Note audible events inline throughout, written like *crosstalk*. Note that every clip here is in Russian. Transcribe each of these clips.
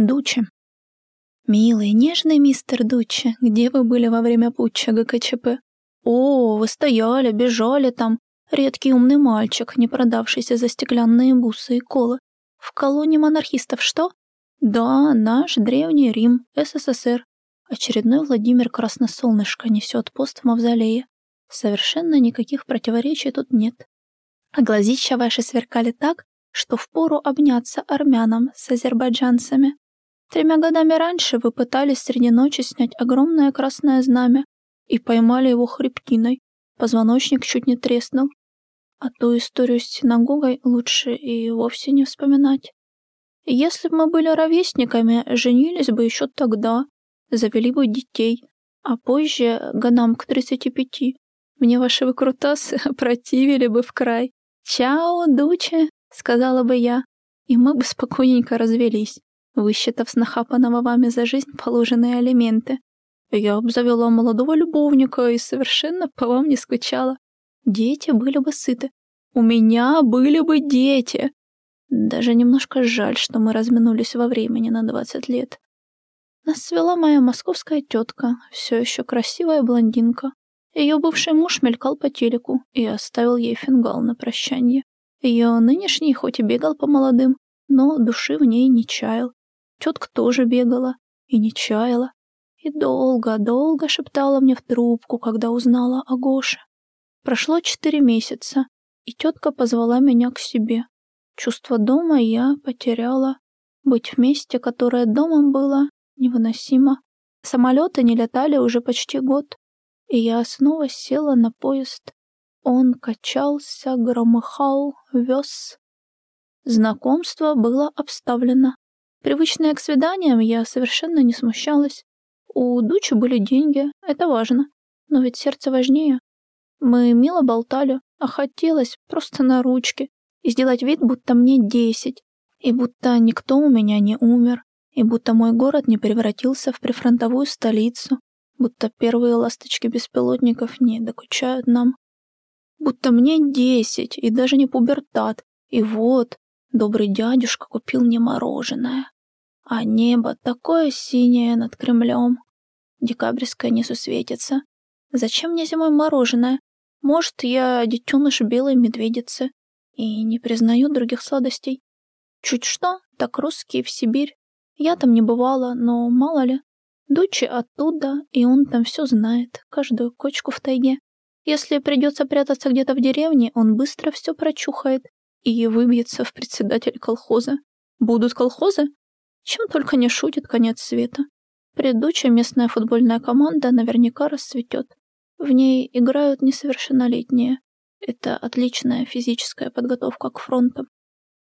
Дуче. Милый, нежный мистер Дуче, где вы были во время путча ГКЧП? О, вы стояли, бежали там. Редкий умный мальчик, не продавшийся за стеклянные бусы и колы. В колонии монархистов что? Да, наш древний Рим, СССР. Очередной Владимир Красносолнышко несет пост в мавзолее. Совершенно никаких противоречий тут нет. А глазища ваши сверкали так, что впору обняться армянам с азербайджанцами. Тремя годами раньше вы пытались среди ночи снять огромное красное знамя и поймали его хребтиной. Позвоночник чуть не треснул. А ту историю с синагогой лучше и вовсе не вспоминать. Если бы мы были ровесниками, женились бы еще тогда, завели бы детей, а позже, годам к 35, мне ваши выкрутасы *laughs* противили бы в край. «Чао, дуче», — сказала бы я, и мы бы спокойненько развелись высчитав с нахапанного вами за жизнь положенные алименты. Я обзавела молодого любовника и совершенно по вам не скучала. Дети были бы сыты. У меня были бы дети. Даже немножко жаль, что мы разминулись во времени на 20 лет. Нас свела моя московская тетка, все еще красивая блондинка. Ее бывший муж мелькал по телеку и оставил ей фингал на прощание. Ее нынешний хоть и бегал по молодым, но души в ней не чаял. Тетка тоже бегала и не чаяла. И долго-долго шептала мне в трубку, когда узнала о Гоше. Прошло четыре месяца, и тетка позвала меня к себе. Чувство дома я потеряла. Быть вместе, которое домом было, невыносимо. Самолеты не летали уже почти год, и я снова села на поезд. Он качался, громыхал, вез. Знакомство было обставлено Привычная к свиданиям, я совершенно не смущалась. У Дучи были деньги, это важно. Но ведь сердце важнее. Мы мило болтали, а хотелось просто на ручке и сделать вид, будто мне десять, и будто никто у меня не умер, и будто мой город не превратился в прифронтовую столицу, будто первые ласточки беспилотников не докучают нам. Будто мне десять, и даже не пубертат, и вот, Добрый дядюшка купил мне мороженое. А небо такое синее над Кремлем. Декабрьское не сусветится. Зачем мне зимой мороженое? Может, я детеныш белой медведицы и не признаю других сладостей. Чуть что, так русские в Сибирь. Я там не бывала, но мало ли. Дучи оттуда, и он там все знает, каждую кочку в тайге. Если придется прятаться где-то в деревне, он быстро все прочухает и выбьется в председатель колхоза. Будут колхозы? Чем только не шутит конец света. Предыдущая местная футбольная команда наверняка расцветет. В ней играют несовершеннолетние. Это отличная физическая подготовка к фронтам.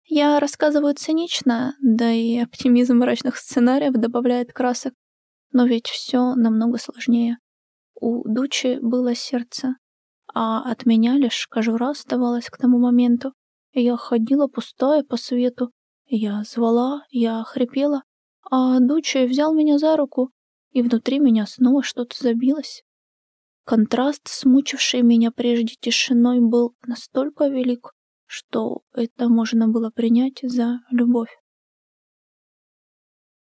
Я рассказываю цинично, да и оптимизм мрачных сценариев добавляет красок. Но ведь все намного сложнее. У Дучи было сердце, а от меня лишь кожура оставалась к тому моменту. Я ходила пустая по свету. Я звала, я хрипела, а Дуча взял меня за руку, и внутри меня снова что-то забилось. Контраст, смучивший меня прежде тишиной, был настолько велик, что это можно было принять за любовь.